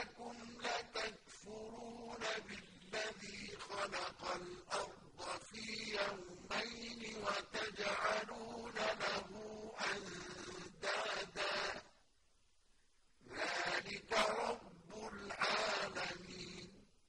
إنكم لتكفرون بالذي خلق الأرض في يومين وتجعلون